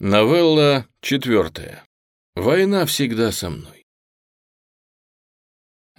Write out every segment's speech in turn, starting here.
Новелла четвертая. Война всегда со мной.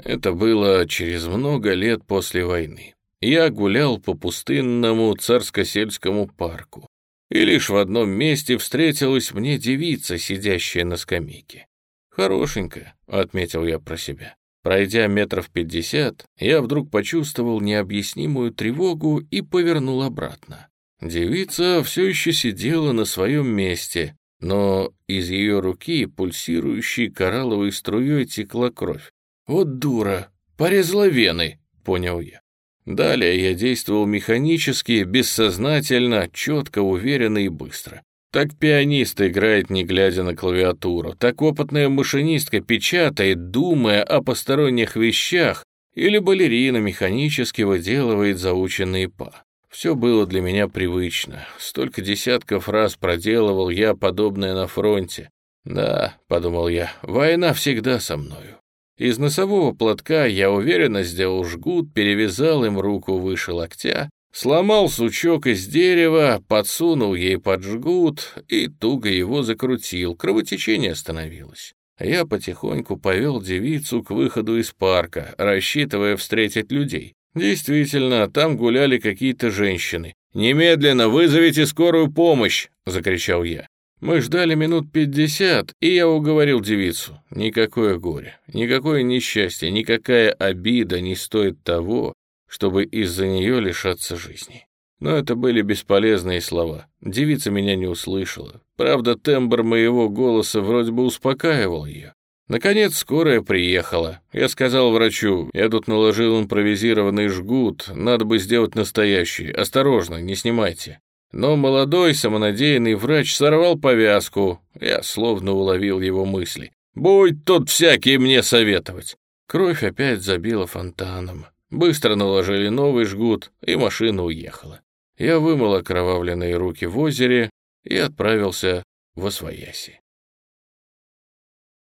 Это было через много лет после войны. Я гулял по пустынному царско-сельскому парку, и лишь в одном месте встретилась мне девица, сидящая на скамейке. «Хорошенькая», — отметил я про себя. Пройдя метров пятьдесят, я вдруг почувствовал необъяснимую тревогу и повернул обратно. Девица все еще сидела на своем месте, но из ее руки пульсирующей коралловой струей текла кровь. «Вот дура! Порезала вены!» — понял я. Далее я действовал механически, бессознательно, четко, уверенно и быстро. Так пианист играет, не глядя на клавиатуру. Так опытная машинистка печатает, думая о посторонних вещах, или балерина механически выделывает заученные па. Все было для меня привычно. Столько десятков раз проделывал я подобное на фронте. Да, подумал я, война всегда со мною. Из носового платка я уверенно сделал жгут, перевязал им руку выше локтя, сломал сучок из дерева, подсунул ей под жгут и туго его закрутил, кровотечение остановилось. Я потихоньку повел девицу к выходу из парка, рассчитывая встретить людей. Действительно, там гуляли какие-то женщины. «Немедленно вызовите скорую помощь!» — закричал я. Мы ждали минут пятьдесят, и я уговорил девицу. Никакое горе, никакое несчастье, никакая обида не стоит того, чтобы из-за нее лишаться жизни. Но это были бесполезные слова. Девица меня не услышала. Правда, тембр моего голоса вроде бы успокаивал ее. Наконец скорая приехала. Я сказал врачу, я тут наложил импровизированный жгут, надо бы сделать настоящий. Осторожно, не снимайте. Но молодой самонадеянный врач сорвал повязку. Я словно уловил его мысли. «Будь тут всякий мне советовать». Кровь опять забила фонтаном. Быстро наложили новый жгут, и машина уехала. Я вымыл окровавленные руки в озере и отправился в Освояси.